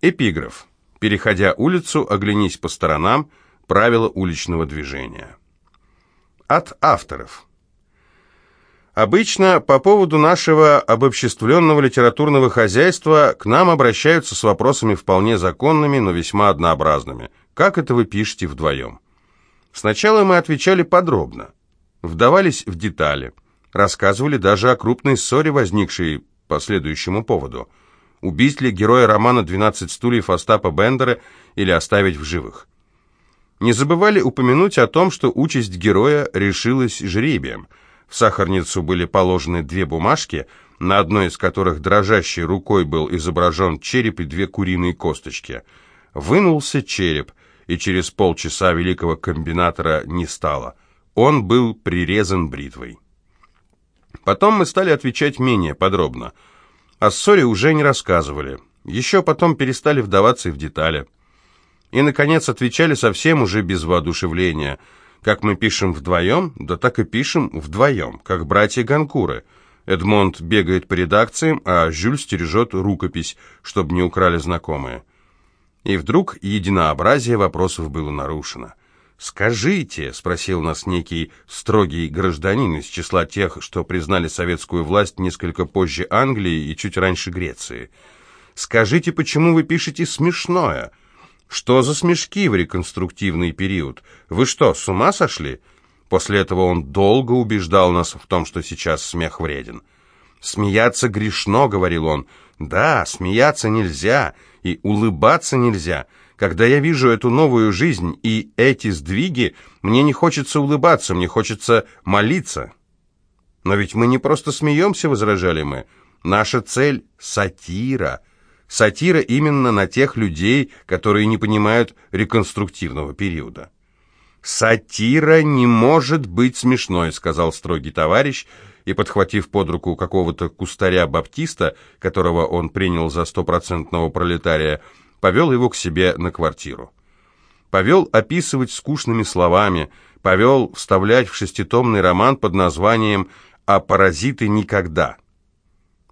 Эпиграф. Переходя улицу, оглянись по сторонам. Правила уличного движения. От авторов. Обычно по поводу нашего обобществленного литературного хозяйства к нам обращаются с вопросами вполне законными, но весьма однообразными. Как это вы пишете вдвоем? Сначала мы отвечали подробно, вдавались в детали, рассказывали даже о крупной ссоре, возникшей по следующему поводу. Убить ли героя романа «12 стульев» Остапа Бендера или оставить в живых? Не забывали упомянуть о том, что участь героя решилась жребием. В сахарницу были положены две бумажки, на одной из которых дрожащей рукой был изображен череп и две куриные косточки. Вынулся череп, и через полчаса великого комбинатора не стало. Он был прирезан бритвой. Потом мы стали отвечать менее подробно. О ссоре уже не рассказывали. Еще потом перестали вдаваться и в детали. И, наконец, отвечали совсем уже без воодушевления. Как мы пишем вдвоем, да так и пишем вдвоем, как братья Ганкуры. Эдмонд бегает по редакциям, а Жюль стережет рукопись, чтобы не украли знакомые. И вдруг единообразие вопросов было нарушено. «Скажите», — спросил нас некий строгий гражданин из числа тех, что признали советскую власть несколько позже Англии и чуть раньше Греции, «скажите, почему вы пишете смешное?» Что за смешки в реконструктивный период? Вы что, с ума сошли? После этого он долго убеждал нас в том, что сейчас смех вреден. «Смеяться грешно», — говорил он. «Да, смеяться нельзя, и улыбаться нельзя. Когда я вижу эту новую жизнь и эти сдвиги, мне не хочется улыбаться, мне хочется молиться». «Но ведь мы не просто смеемся», — возражали мы. «Наша цель — сатира». Сатира именно на тех людей, которые не понимают реконструктивного периода. «Сатира не может быть смешной», — сказал строгий товарищ, и, подхватив под руку какого-то кустаря-баптиста, которого он принял за стопроцентного пролетария, повел его к себе на квартиру. Повел описывать скучными словами, повел вставлять в шеститомный роман под названием «А паразиты никогда».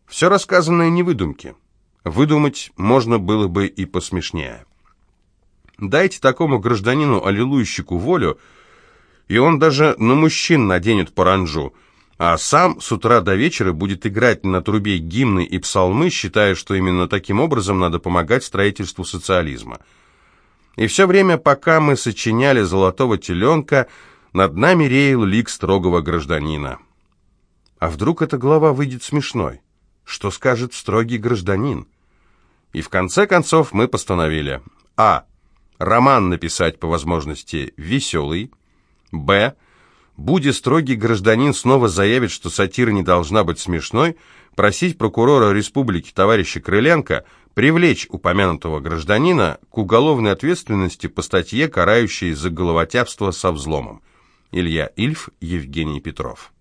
Все рассказанное не выдумки. Выдумать можно было бы и посмешнее. Дайте такому гражданину-аллилуйщику волю, и он даже на мужчин наденет паранджу, а сам с утра до вечера будет играть на трубе гимны и псалмы, считая, что именно таким образом надо помогать строительству социализма. И все время, пока мы сочиняли «Золотого теленка», над нами реял лик строгого гражданина. А вдруг эта глава выйдет смешной? Что скажет строгий гражданин? И в конце концов мы постановили А. Роман написать по возможности веселый. Б. Будя строгий гражданин снова заявит, что сатира не должна быть смешной, просить прокурора республики товарища Крыленко привлечь упомянутого гражданина к уголовной ответственности по статье, карающей за головотяпство со взломом. Илья Ильф, Евгений Петров.